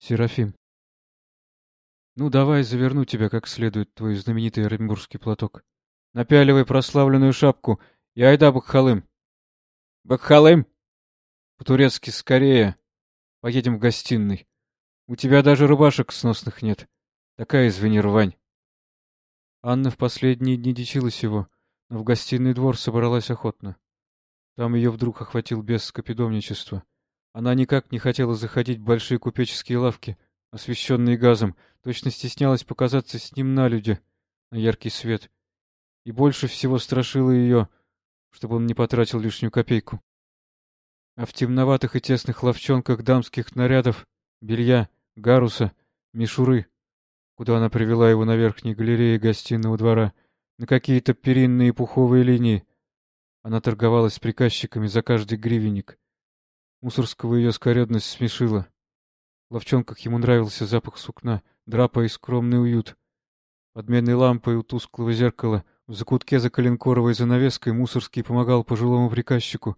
Серафим. Ну, давай заверну тебя как следует, твой знаменитый оренбургский платок. Напяливай прославленную шапку и айда Бакхалым. Бакхалым? По-турецки скорее. Поедем в гостиной. У тебя даже рубашек сносных нет. Такая, извини, рвань. Анна в последние дни дичилась его, но в гостиный двор собралась охотно. Там ее вдруг охватил бес скопидомничества. Она никак не хотела заходить в большие купеческие лавки, освещенные газом, точно стеснялась показаться с ним на люди, на яркий свет. И больше всего страшило ее, чтобы он не потратил лишнюю копейку. А в темноватых и тесных ловчонках дамских нарядов, белья, гаруса, мишуры, куда она привела его на верхней галерее гостиного двора, на какие-то перинные пуховые линии, она торговалась с приказчиками за каждый гривенник. Мусорского ее скоредность смешила. Ловчонках ему нравился запах сукна, драпа и скромный уют. Под медной лампой у тусклого зеркала, в закутке за коленкоровой занавеской Мусорский помогал пожилому приказчику,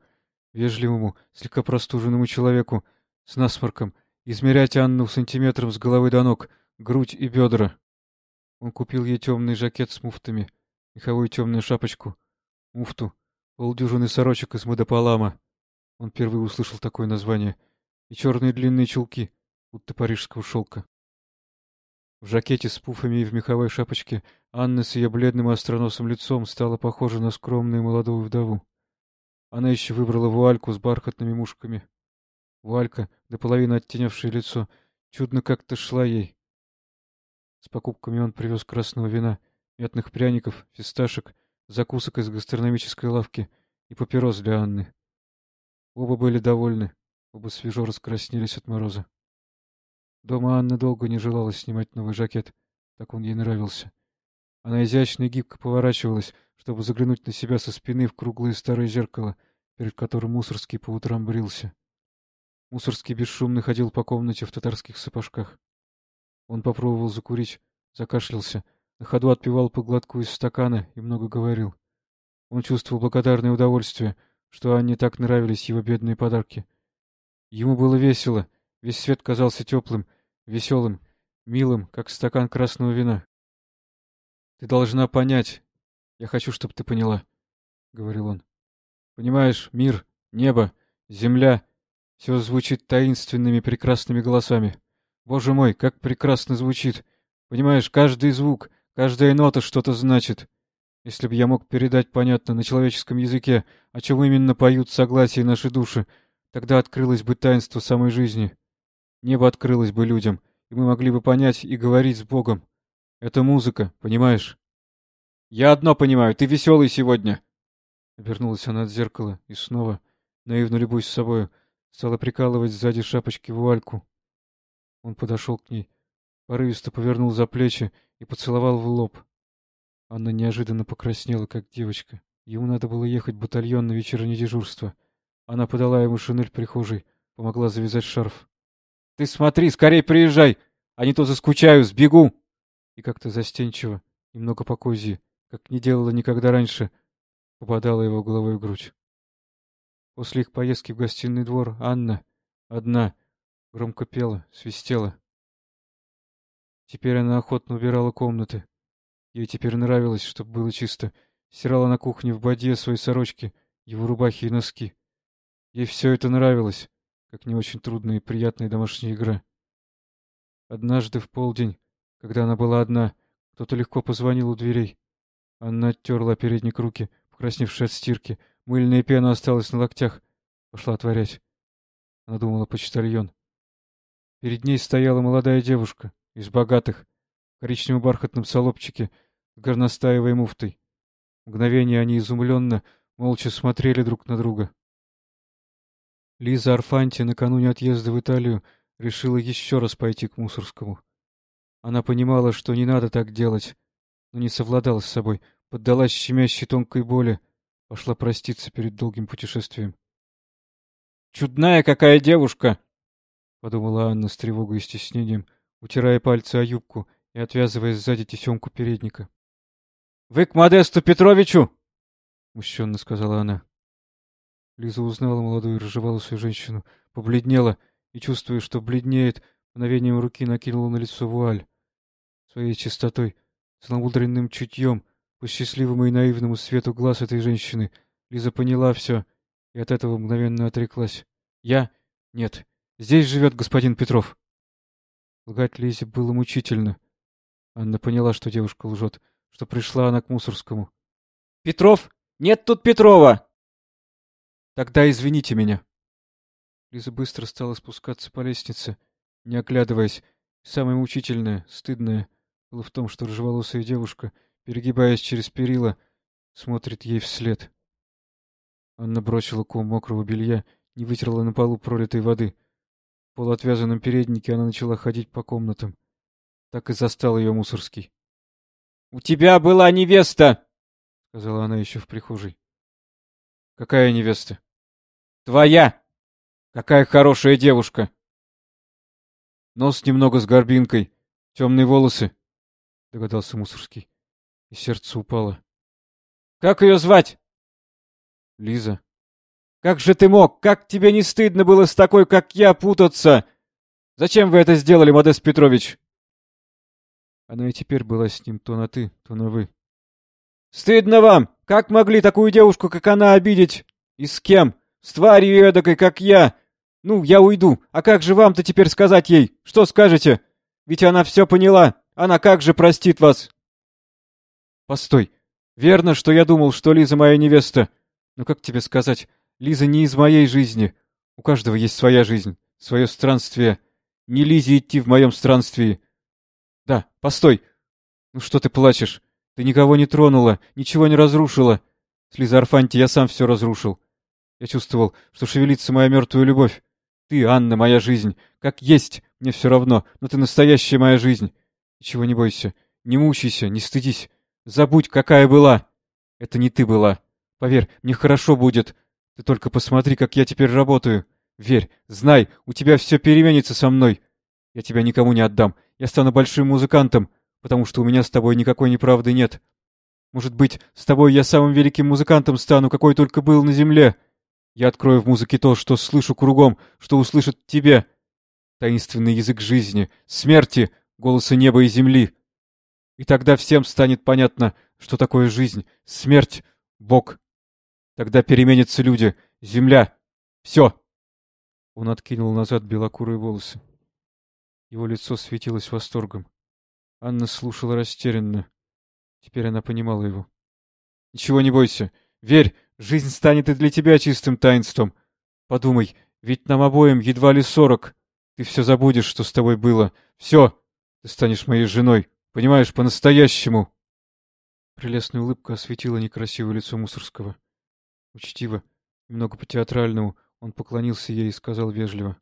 вежливому, слегка простуженному человеку, с насморком, измерять Анну сантиметром с головы до ног, грудь и бедра. Он купил ей темный жакет с муфтами, меховую темную шапочку, муфту, полдюжины сорочек из модополама. Он впервые услышал такое название. И черные длинные чулки, будто парижского шелка. В жакете с пуфами и в меховой шапочке Анна с ее бледным остроносым лицом стала похожа на скромную молодую вдову. Она еще выбрала вуальку с бархатными мушками. Вуалька, до половины оттенявшее лицо, чудно как-то шла ей. С покупками он привез красного вина, мятных пряников, фисташек, закусок из гастрономической лавки и папирос для Анны. Оба были довольны, оба свежо раскраснелись от мороза. Дома Анна долго не желала снимать новый жакет, так он ей нравился. Она изящно и гибко поворачивалась, чтобы заглянуть на себя со спины в круглое старое зеркало, перед которым Мусорский по утрам брился. Мусорский бесшумно ходил по комнате в татарских сапожках. Он попробовал закурить, закашлялся, на ходу отпивал по глотку из стакана и много говорил. Он чувствовал благодарное удовольствие, что Анне так нравились его бедные подарки. Ему было весело, весь свет казался теплым, веселым, милым, как стакан красного вина. — Ты должна понять. Я хочу, чтобы ты поняла, — говорил он. — Понимаешь, мир, небо, земля — все звучит таинственными прекрасными голосами. Боже мой, как прекрасно звучит! Понимаешь, каждый звук — Каждая нота что-то значит. Если бы я мог передать понятно на человеческом языке, о чем именно поют согласие наши души, тогда открылось бы таинство самой жизни. Небо открылось бы людям, и мы могли бы понять и говорить с Богом. Это музыка, понимаешь? Я одно понимаю, ты веселый сегодня. Обернулась она от зеркала и снова, наивно любуясь собою, стала прикалывать сзади шапочки вуальку. Он подошел к ней, порывисто повернул за плечи и поцеловал в лоб. Анна неожиданно покраснела, как девочка. Ему надо было ехать в батальон на вечернее дежурство. Она подала ему шинель прихожей, помогла завязать шарф. — Ты смотри, скорей приезжай, а не то заскучаю, сбегу! И как-то застенчиво, немного по козьи, как не делала никогда раньше, попадала его головой в грудь. После их поездки в гостиный двор Анна, одна, громко пела, свистела. Теперь она охотно убирала комнаты. Ей теперь нравилось, чтобы было чисто. Стирала на кухне в боде свои сорочки, его рубахи и носки. Ей все это нравилось, как не очень трудная и приятная домашняя игра. Однажды в полдень, когда она была одна, кто-то легко позвонил у дверей. Она оттерла передник руки, покрасневшие от стирки. Мыльная пена осталась на локтях. Пошла отворять. Она думала почтальон. Перед ней стояла молодая девушка из богатых, в коричневом бархатном салопчике с горностаевой муфтой. Мгновение они изумленно, молча смотрели друг на друга. Лиза Арфанти накануне отъезда в Италию решила еще раз пойти к Мусорскому. Она понимала, что не надо так делать, но не совладала с собой, поддалась щемящей тонкой боли, пошла проститься перед долгим путешествием. «Чудная какая девушка!» — подумала Анна с тревогой и стеснением — утирая пальцы о юбку и отвязывая сзади тесемку передника. — Вы к Модесту Петровичу! — мущенно сказала она. Лиза узнала молодую рыжеволосую женщину, побледнела и, чувствуя, что бледнеет, Мгновением руки накинула на лицо вуаль. Своей чистотой, целомудренным чутьем, по счастливому и наивному свету глаз этой женщины, Лиза поняла все и от этого мгновенно отреклась. «Я? Нет. Здесь живет господин Петров». Лгать Лизе было мучительно. Анна поняла, что девушка лжет, что пришла она к Мусорскому. «Петров? Нет тут Петрова!» «Тогда извините меня». Лиза быстро стала спускаться по лестнице, не оглядываясь. Самое мучительное, стыдное, было в том, что рыжеволосая девушка, перегибаясь через перила, смотрит ей вслед. Анна бросила ком мокрого белья, не вытерла на полу пролитой воды. В полуотвязанном переднике она начала ходить по комнатам. Так и застал ее Мусорский. — У тебя была невеста! — сказала она еще в прихожей. — Какая невеста? — Твоя! Какая хорошая девушка! Нос немного с горбинкой, темные волосы, — догадался Мусорский. И сердце упало. — Как ее звать? — Лиза. — Как же ты мог? Как тебе не стыдно было с такой, как я, путаться? Зачем вы это сделали, Модест Петрович? Она и теперь была с ним то на «ты», то на «вы». — Стыдно вам! Как могли такую девушку, как она, обидеть? И с кем? С тварью эдакой, как я! Ну, я уйду. А как же вам-то теперь сказать ей? Что скажете? Ведь она все поняла. Она как же простит вас? Постой. Верно, что я думал, что Лиза моя невеста. Но как тебе сказать, Лиза не из моей жизни. У каждого есть своя жизнь, свое странствие. Не Лизе идти в моем странствии. Да, постой. Ну что ты плачешь? Ты никого не тронула, ничего не разрушила. С Лизой Арфанти я сам все разрушил. Я чувствовал, что шевелится моя мертвая любовь. Ты, Анна, моя жизнь. Как есть, мне все равно, но ты настоящая моя жизнь. Ничего не бойся, не мучайся, не стыдись. Забудь, какая была. Это не ты была. Поверь, мне хорошо будет. Ты только посмотри, как я теперь работаю. Верь, знай, у тебя все переменится со мной. Я тебя никому не отдам. Я стану большим музыкантом, потому что у меня с тобой никакой неправды нет. Может быть, с тобой я самым великим музыкантом стану, какой только был на земле. Я открою в музыке то, что слышу кругом, что услышат тебе. Таинственный язык жизни, смерти, голоса неба и земли. И тогда всем станет понятно, что такое жизнь, смерть, Бог. Тогда переменятся люди, земля, все. Он откинул назад белокурые волосы. Его лицо светилось восторгом. Анна слушала растерянно. Теперь она понимала его. — Ничего не бойся. Верь, Жизнь станет и для тебя чистым таинством. Подумай, ведь нам обоим едва ли сорок. Ты все забудешь, что с тобой было. Все. Ты станешь моей женой. Понимаешь, по-настоящему. Прелестная улыбка осветила некрасивое лицо Мусорского. Учтиво, немного по-театральному, он поклонился ей и сказал вежливо. —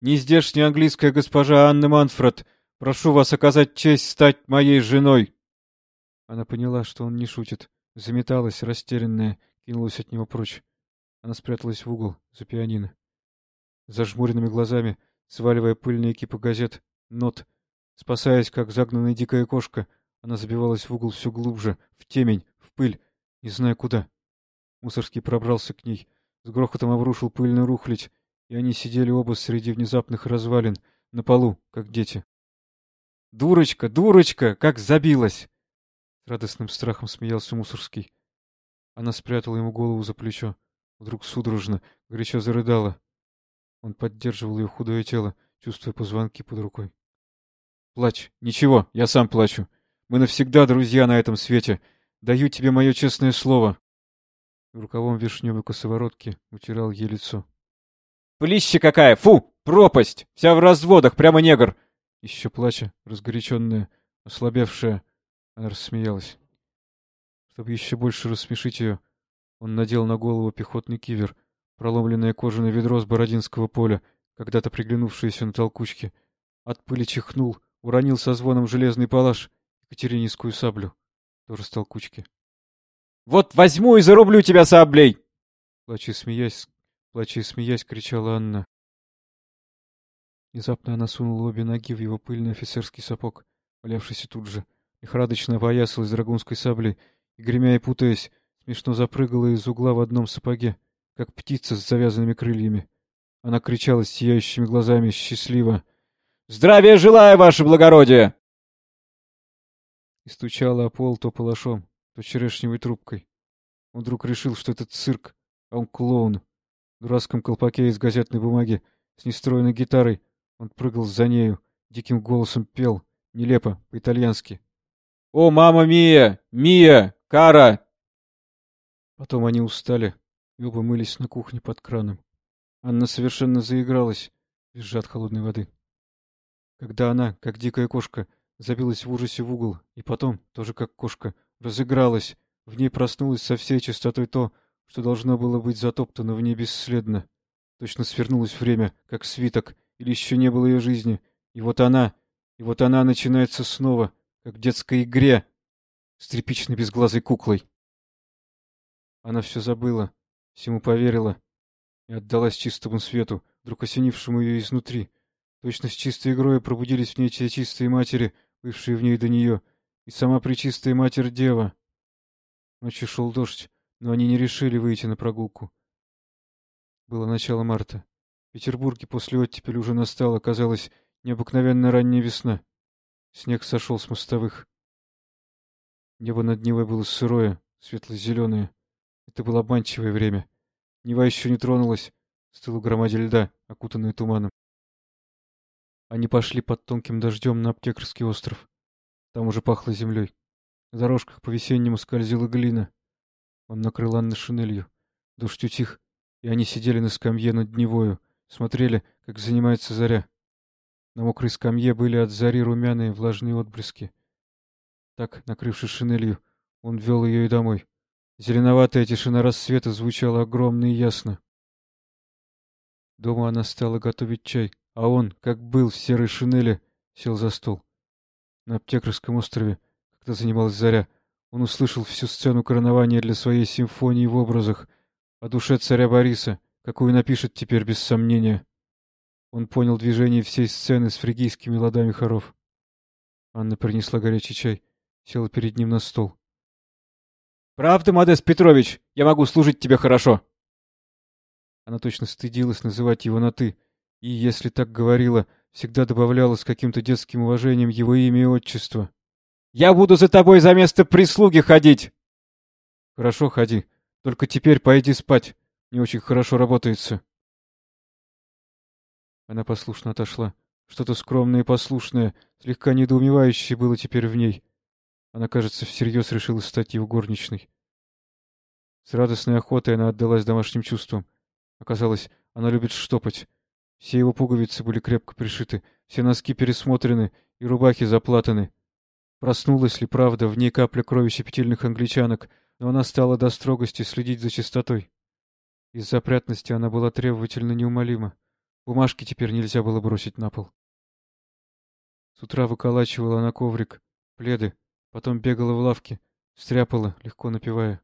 Нездешняя английская госпожа Анна Манфред, прошу вас оказать честь стать моей женой. Она поняла, что он не шутит. Заметалась, растерянная, кинулась от него прочь. Она спряталась в угол, за пианино. Зажмуренными глазами, сваливая пыльные кипы газет, нот, спасаясь, как загнанная дикая кошка, она забивалась в угол все глубже, в темень, в пыль, не зная куда. Мусорский пробрался к ней, с грохотом обрушил пыльную рухлядь, и они сидели оба среди внезапных развалин, на полу, как дети. «Дурочка, дурочка, как забилась!» радостным страхом смеялся Мусорский. Она спрятала ему голову за плечо. Вдруг судорожно, горячо зарыдала. Он поддерживал ее худое тело, чувствуя позвонки под рукой. — Плачь. Ничего, я сам плачу. Мы навсегда друзья на этом свете. Даю тебе мое честное слово. Рукавом вишневой косоворотки утирал ей лицо. — Плища какая! Фу! Пропасть! Вся в разводах, прямо негр! Еще плача, разгоряченная, ослабевшая, она рассмеялась. Чтобы еще больше рассмешить ее, он надел на голову пехотный кивер, проломленное кожаное ведро с Бородинского поля, когда-то приглянувшееся на толкучке. От пыли чихнул, уронил со звоном железный палаш, Екатерининскую саблю, тоже с толкучки. — Вот возьму и зарублю тебя саблей! Плача смеясь, плача и смеясь, кричала Анна. Внезапно она сунула обе ноги в его пыльный офицерский сапог, валявшийся тут же. Лихорадочно опоясалась драгунской саблей и, гремя и путаясь, смешно запрыгала из угла в одном сапоге, как птица с завязанными крыльями. Она кричала с сияющими глазами, счастливо. Здравия желаю, ваше благородие!» И стучала о пол то палашом, то черешневой трубкой. Он вдруг решил, что это цирк, а он клоун. Дурацком колпаке из газетной бумаги, с нестроенной гитарой, он прыгал за нею, диким голосом пел, нелепо, по-итальянски. «О, мама Мия! Мия! Кара!» Потом они устали и оба мылись на кухне под краном. Анна совершенно заигралась, визжа от холодной воды. Когда она, как дикая кошка, забилась в ужасе в угол, и потом, тоже как кошка, разыгралась, в ней проснулось со всей чистотой то, что должно было быть затоптано в ней бесследно. Точно свернулось время, как свиток, или еще не было ее жизни. И вот она, и вот она начинается снова, как в детской игре, с тряпичной безглазой куклой. Она все забыла, всему поверила и отдалась чистому свету, вдруг осенившему ее изнутри. Точно с чистой игрой пробудились в ней те чистые матери, бывшие в ней до нее, и сама пречистая Матерь-Дева. Ночью шел дождь, но они не решили выйти на прогулку. Было начало марта. В Петербурге после оттепели уже настала, казалось, необыкновенно ранняя весна. Снег сошел с мостовых. Небо над Невой было сырое, светло-зеленое. Это было обманчивое время. Нева еще не тронулась, стыла громаде льда, окутанная туманом. Они пошли под тонким дождем на аптекарский остров. Там уже пахло землей. На дорожках по-весеннему скользила глина. Он накрыл Анны шинелью. Дождь утих, и они сидели на скамье над Невою, смотрели, как занимается заря. На мокрой скамье были от зари румяные влажные отблески. Так, накрывшись шинелью, он вел ее и домой. Зеленоватая тишина рассвета звучала огромно и ясно. Дома она стала готовить чай, а он, как был в серой шинели, сел за стол. На аптекарском острове, когда занималась заря, он услышал всю сцену коронования для своей симфонии в образах о душе царя Бориса, какую напишет теперь без сомнения. Он понял движение всей сцены с фригийскими ладами хоров. Анна принесла горячий чай, села перед ним на стол. «Правда, Модест Петрович, я могу служить тебе хорошо?» Она точно стыдилась называть его на «ты», и, если так говорила, всегда добавляла с каким-то детским уважением его имя и отчество. «Я буду за тобой за место прислуги ходить!» «Хорошо, ходи. Только теперь пойди спать. Не очень хорошо работается». Она послушно отошла. Что-то скромное и послушное, слегка недоумевающее было теперь в ней. Она, кажется, всерьез решила стать его горничной. С радостной охотой она отдалась домашним чувствам. Оказалось, она любит штопать. Все его пуговицы были крепко пришиты, все носки пересмотрены и рубахи заплатаны. Проснулась ли правда в ней капля крови щепетильных англичанок, но она стала до строгости следить за чистотой. Из-за опрятности она была требовательно неумолима. Бумажки теперь нельзя было бросить на пол. С утра выколачивала на коврик пледы, Потом бегала в лавке, стряпала, легко напевая.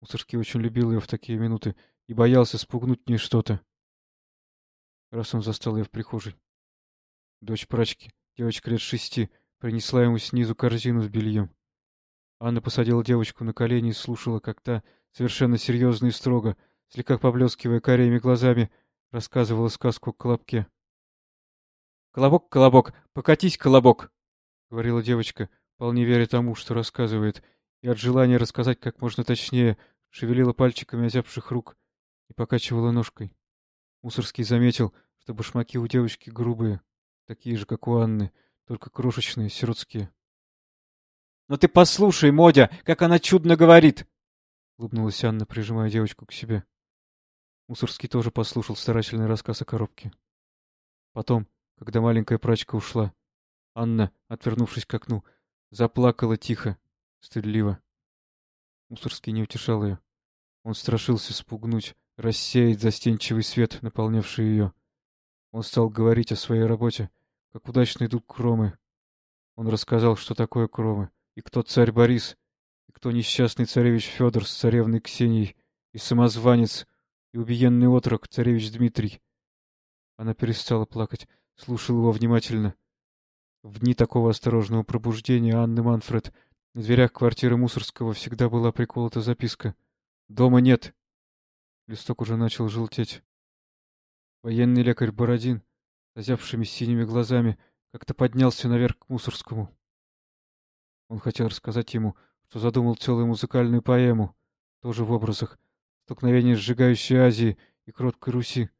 Мусорский очень любил ее в такие минуты и боялся спугнуть в ней что-то. Раз он застал ее в прихожей. Дочь прачки, девочка лет шести, принесла ему снизу корзину с бельем. Анна посадила девочку на колени и слушала, как та, совершенно серьезно и строго, слегка поблескивая карими глазами, рассказывала сказку о колобке. «Колобок, колобок, покатись, колобок!» — говорила девочка, вполне веря тому, что рассказывает, и от желания рассказать как можно точнее, шевелила пальчиками озябших рук и покачивала ножкой. Мусорский заметил, что башмаки у девочки грубые, такие же, как у Анны, только крошечные, сиротские. — Но ты послушай, Модя, как она чудно говорит! — улыбнулась Анна, прижимая девочку к себе. Мусорский тоже послушал старательный рассказ о коробке. Потом, когда маленькая прачка ушла, Анна, отвернувшись к окну, Заплакала тихо, стыдливо. Мусорский не утешал ее. Он страшился спугнуть, рассеять застенчивый свет, наполнявший ее. Он стал говорить о своей работе, как удачно идут кромы. Он рассказал, что такое кромы, и кто царь Борис, и кто несчастный царевич Федор с царевной Ксенией, и самозванец, и убиенный отрок царевич Дмитрий. Она перестала плакать, слушала его внимательно — в дни такого осторожного пробуждения Анны Манфред на дверях квартиры Мусорского всегда была приколота записка «Дома нет». Листок уже начал желтеть. Военный лекарь Бородин, озявшими синими глазами, как-то поднялся наверх к Мусорскому. Он хотел рассказать ему, что задумал целую музыкальную поэму, тоже в образах столкновения сжигающей Азии и кроткой Руси,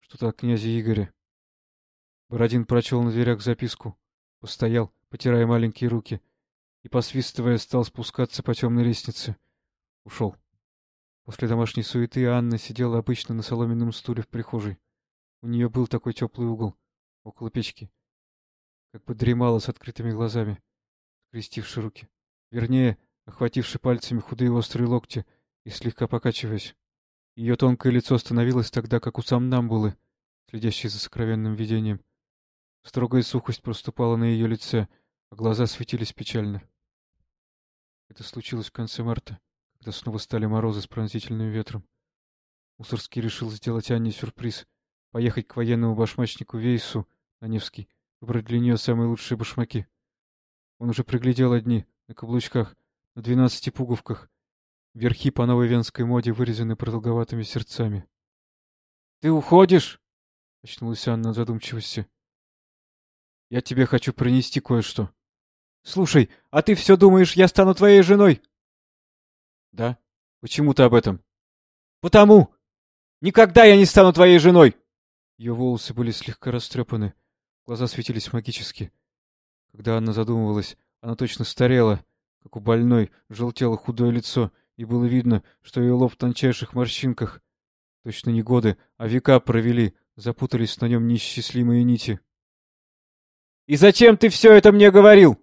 что-то о князе Игоре. Бородин прочел на дверях записку, постоял, потирая маленькие руки, и, посвистывая, стал спускаться по темной лестнице. Ушел. После домашней суеты Анна сидела обычно на соломенном стуле в прихожей. У нее был такой теплый угол, около печки. Как бы дремала с открытыми глазами, скрестивши руки. Вернее, охвативши пальцами худые острые локти и слегка покачиваясь. Ее тонкое лицо становилось тогда, как у сомнамбулы, следящей за сокровенным видением. Строгая сухость проступала на ее лице, а глаза светились печально. Это случилось в конце марта, когда снова стали морозы с пронзительным ветром. Мусорский решил сделать Анне сюрприз, поехать к военному башмачнику Вейсу на Невский, выбрать для нее самые лучшие башмаки. Он уже приглядел одни, на каблучках, на двенадцати пуговках. Верхи по новой венской моде вырезаны продолговатыми сердцами. — Ты уходишь? — очнулась Анна в задумчивости. — Я тебе хочу принести кое-что. — Слушай, а ты все думаешь, я стану твоей женой? — Да. Почему ты об этом? — Потому! Никогда я не стану твоей женой! Ее волосы были слегка растрепаны, глаза светились магически. Когда Анна задумывалась, она точно старела, как у больной, желтело худое лицо, и было видно, что ее лоб в тончайших морщинках. Точно не годы, а века провели, запутались на нем неисчислимые нити. — И зачем ты все это мне говорил?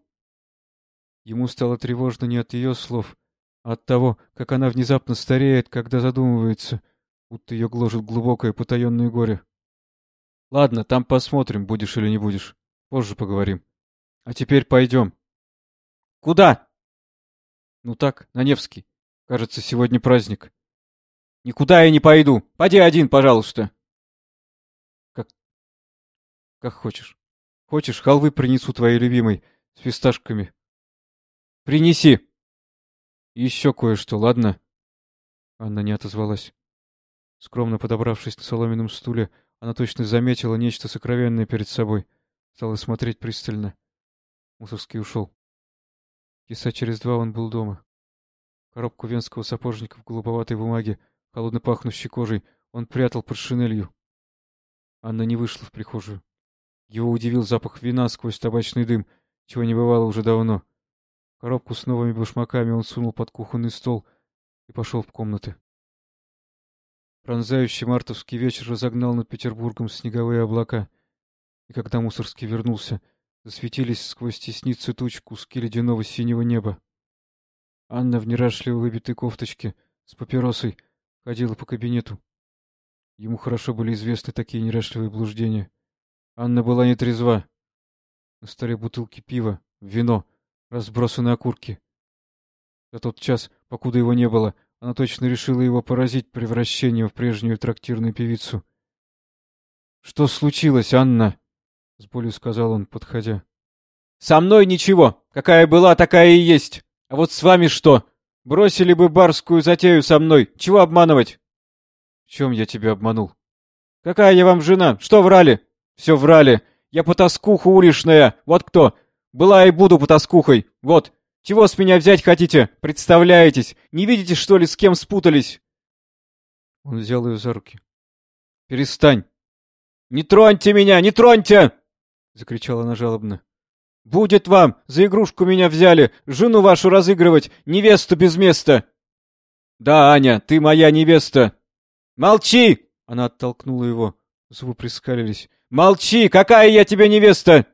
Ему стало тревожно не от ее слов, а от того, как она внезапно стареет, когда задумывается, будто ее гложет глубокое потаенное горе. — Ладно, там посмотрим, будешь или не будешь. Позже поговорим. А теперь пойдем. — Куда? — Ну так, на Невский. Кажется, сегодня праздник. — Никуда я не пойду. Поди один, пожалуйста. — Как... как хочешь. Хочешь, халвы принесу твоей любимой, с фисташками. — Принеси. — Еще кое-что, ладно? Анна не отозвалась. Скромно подобравшись на соломенном стуле, она точно заметила нечто сокровенное перед собой. Стала смотреть пристально. Мусорский ушел. Часа через два он был дома. Коробку венского сапожника в голубоватой бумаге, холодно пахнущей кожей, он прятал под шинелью. Анна не вышла в прихожую. Его удивил запах вина сквозь табачный дым, чего не бывало уже давно. Коробку с новыми башмаками он сунул под кухонный стол и пошел в комнаты. Пронзающий мартовский вечер разогнал над Петербургом снеговые облака, и когда Мусорский вернулся, засветились сквозь тесницы туч куски ледяного синего неба. Анна в нерашливо выбитой кофточке с папиросой ходила по кабинету. Ему хорошо были известны такие нерашливые блуждения. Анна была не трезва. На столе бутылки пива, вино, разбросаны окурки. За тот час, покуда его не было, она точно решила его поразить превращением в прежнюю трактирную певицу. — Что случилось, Анна? — с болью сказал он, подходя. — Со мной ничего. Какая была, такая и есть. А вот с вами что? Бросили бы барскую затею со мной. Чего обманывать? — В чем я тебя обманул? — Какая я вам жена? Что врали? — Все врали. Я потаскуха уличная. Вот кто. Была и буду потаскухой. Вот. Чего с меня взять хотите? Представляетесь? Не видите, что ли, с кем спутались? Он взял ее за руки. «Перестань!» «Не троньте меня! Не троньте!» — закричала она жалобно. «Будет вам! За игрушку меня взяли! Жену вашу разыгрывать! Невесту без места!» «Да, Аня, ты моя невеста!» «Молчи!» — она оттолкнула его. Зубы прискалились. «Молчи! Какая я тебе невеста?»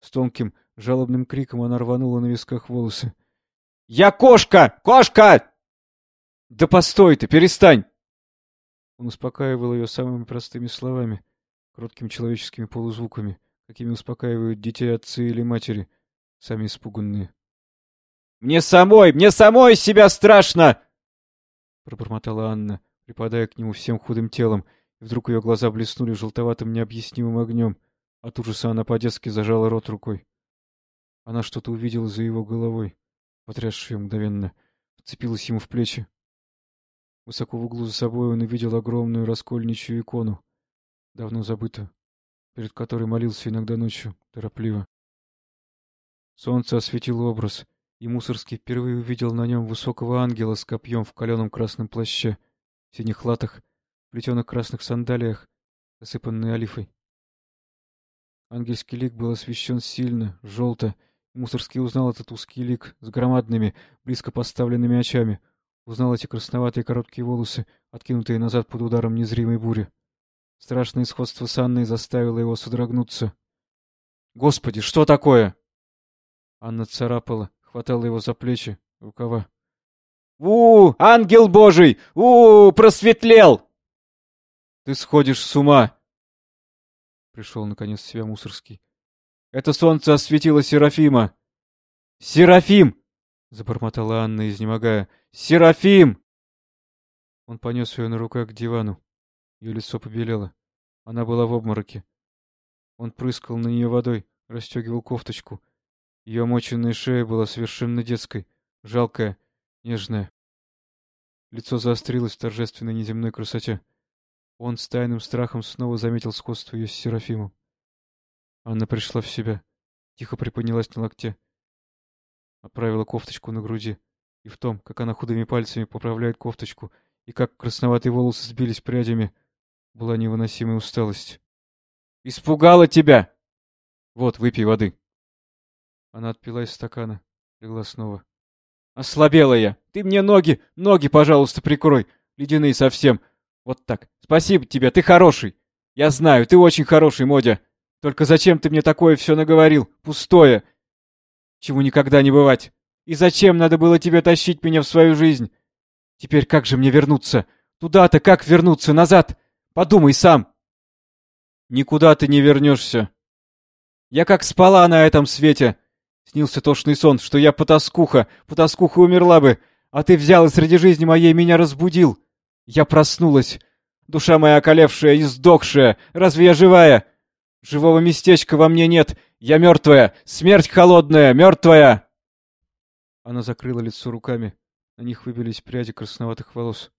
С тонким, жалобным криком она рванула на висках волосы. «Я кошка! Кошка!» «Да постой ты! Перестань!» Он успокаивал ее самыми простыми словами, кроткими человеческими полузвуками, какими успокаивают детей отцы или матери, сами испуганные. «Мне самой! Мне самой себя страшно!» Пробормотала Анна, припадая к нему всем худым телом, и вдруг ее глаза блеснули желтоватым необъяснимым огнем. От ужаса она по-детски зажала рот рукой. Она что-то увидела за его головой, потрясшая мгновенно, вцепилась ему в плечи. Высоко в углу за собой он увидел огромную раскольничью икону, давно забытую. перед которой молился иногда ночью, торопливо. Солнце осветило образ, и Мусорский впервые увидел на нем высокого ангела с копьем в каленом красном плаще, в синих латах, плетеных красных сандалиях, осыпанный олифой. Ангельский лик был освещен сильно, желто, Мусорский узнал этот узкий лик с громадными, близко поставленными очами, узнал эти красноватые короткие волосы, откинутые назад под ударом незримой бури. Страшное сходство с Анной заставило его содрогнуться. «Господи, что такое?» Анна царапала, хватала его за плечи, рукава. «У, ангел божий! У, просветлел!» «Ты сходишь с ума!» Пришел, наконец, в себя Мусорский. «Это солнце осветило Серафима!» «Серафим!» — забормотала Анна, изнемогая. «Серафим!» Он понес ее на руках к дивану. Ее лицо побелело. Она была в обмороке. Он прыскал на нее водой, расстегивал кофточку. Ее моченная шея была совершенно детской, жалкая, нежная. Лицо заострилось в торжественной неземной красоте. Он с тайным страхом снова заметил сходство ее с Серафимом. Анна пришла в себя, тихо приподнялась на локте, оправила кофточку на груди, и в том, как она худыми пальцами поправляет кофточку, и как красноватые волосы сбились прядями, была невыносимая усталость. «Испугала тебя!» «Вот, выпей воды». Она отпила из стакана, легла снова. «Ослабела я! Ты мне ноги, ноги, пожалуйста, прикрой! Ледяные совсем! Вот так! Спасибо тебе, ты хороший! Я знаю, ты очень хороший, Модя! Только зачем ты мне такое все наговорил? Пустое! Чему никогда не бывать! И зачем надо было тебе тащить меня в свою жизнь? Теперь как же мне вернуться? Туда-то как вернуться? Назад? Подумай сам!» «Никуда ты не вернешься!» «Я как спала на этом свете!» Снился тошный сон, что я потаскуха, потаскуха умерла бы, а ты взял и среди жизни моей меня разбудил. Я проснулась. Душа моя околевшая и сдохшая. Разве я живая? Живого местечка во мне нет. Я мертвая. Смерть холодная, мертвая. Она закрыла лицо руками. На них выбились пряди красноватых волос.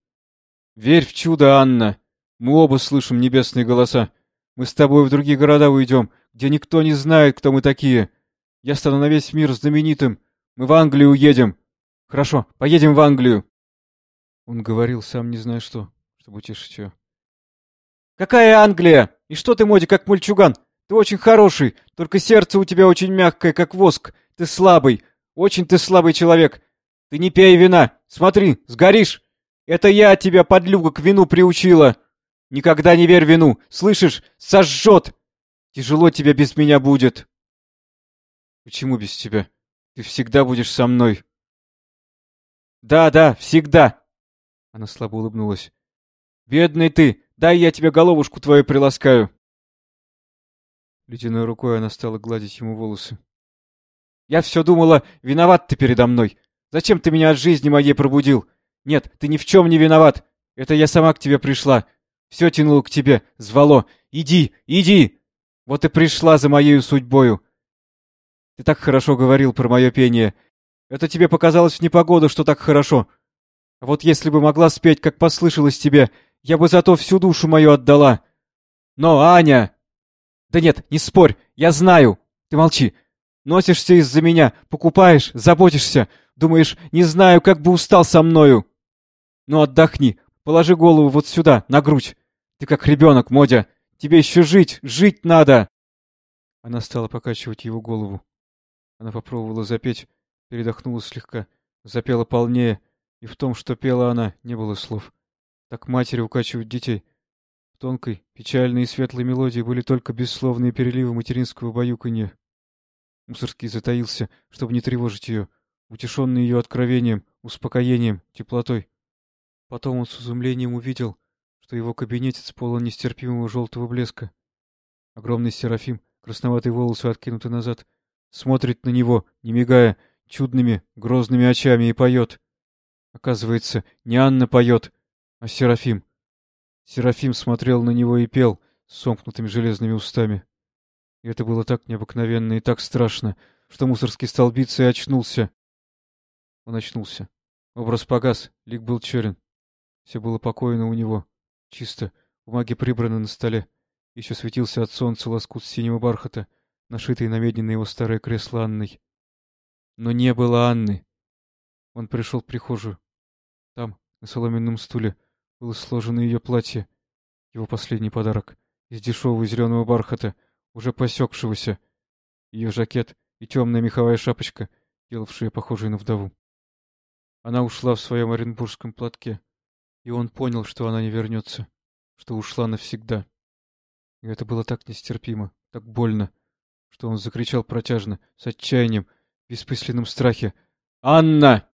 Верь в чудо, Анна. Мы оба слышим небесные голоса. Мы с тобой в другие города уйдем, где никто не знает, кто мы такие. Я стану на весь мир знаменитым. Мы в Англию уедем. Хорошо, поедем в Англию. Он говорил, сам не зная что, чтобы утешить ее. Какая Англия? И что ты, Моди, как мальчуган? Ты очень хороший, только сердце у тебя очень мягкое, как воск. Ты слабый, очень ты слабый человек. Ты не пей вина. Смотри, сгоришь. Это я тебя, подлюга, к вину приучила. Никогда не верь вину. Слышишь? Сожжет. Тяжело тебе без меня будет. Почему без тебя? Ты всегда будешь со мной. Да, да, всегда. Она слабо улыбнулась. Бедный ты, дай я тебе головушку твою приласкаю. Ледяной рукой она стала гладить ему волосы. Я все думала, виноват ты передо мной. Зачем ты меня от жизни моей пробудил? Нет, ты ни в чем не виноват. Это я сама к тебе пришла. Все тянуло к тебе, звало. Иди, иди. Вот и пришла за моею судьбою. Ты так хорошо говорил про мое пение. Это тебе показалось в непогоду, что так хорошо. А вот если бы могла спеть, как послышалось тебе, я бы зато всю душу мою отдала. Но, Аня... Да нет, не спорь, я знаю. Ты молчи. Носишься из-за меня, покупаешь, заботишься. Думаешь, не знаю, как бы устал со мною. Ну отдохни, положи голову вот сюда, на грудь. Ты как ребенок, Модя. Тебе еще жить, жить надо. Она стала покачивать его голову. Она попробовала запеть, передохнула слегка, запела полнее, и в том, что пела она, не было слов. Так матери укачивают детей. В тонкой, печальной и светлой мелодии были только бессловные переливы материнского баюканья. Мусорский затаился, чтобы не тревожить ее, утешенный ее откровением, успокоением, теплотой. Потом он с изумлением увидел, что его кабинетец полон нестерпимого желтого блеска. Огромный серафим, красноватые волосы откинуты назад — смотрит на него, не мигая, чудными, грозными очами и поет. Оказывается, не Анна поет, а Серафим. Серафим смотрел на него и пел с сомкнутыми железными устами. И это было так необыкновенно и так страшно, что Мусорский стал биться и очнулся. Он очнулся. Образ погас, лик был черен. Все было покойно у него, чисто, бумаги прибраны на столе. Еще светился от солнца лоскут синего бархата, нашитый на медне на его старое кресло Анной. Но не было Анны. Он пришел в прихожую. Там, на соломенном стуле, было сложено ее платье, его последний подарок, из дешевого зеленого бархата, уже посекшегося, ее жакет и темная меховая шапочка, делавшая похожей на вдову. Она ушла в своем оренбургском платке, и он понял, что она не вернется, что ушла навсегда. И это было так нестерпимо, так больно, что он закричал протяжно, с отчаянием, в беспысленном страхе. «Анна!»